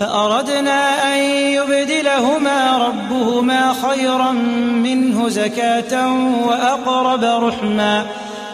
فأردنا أن يبدلهما ربهما خيرا منه زكاة وأقرب رحما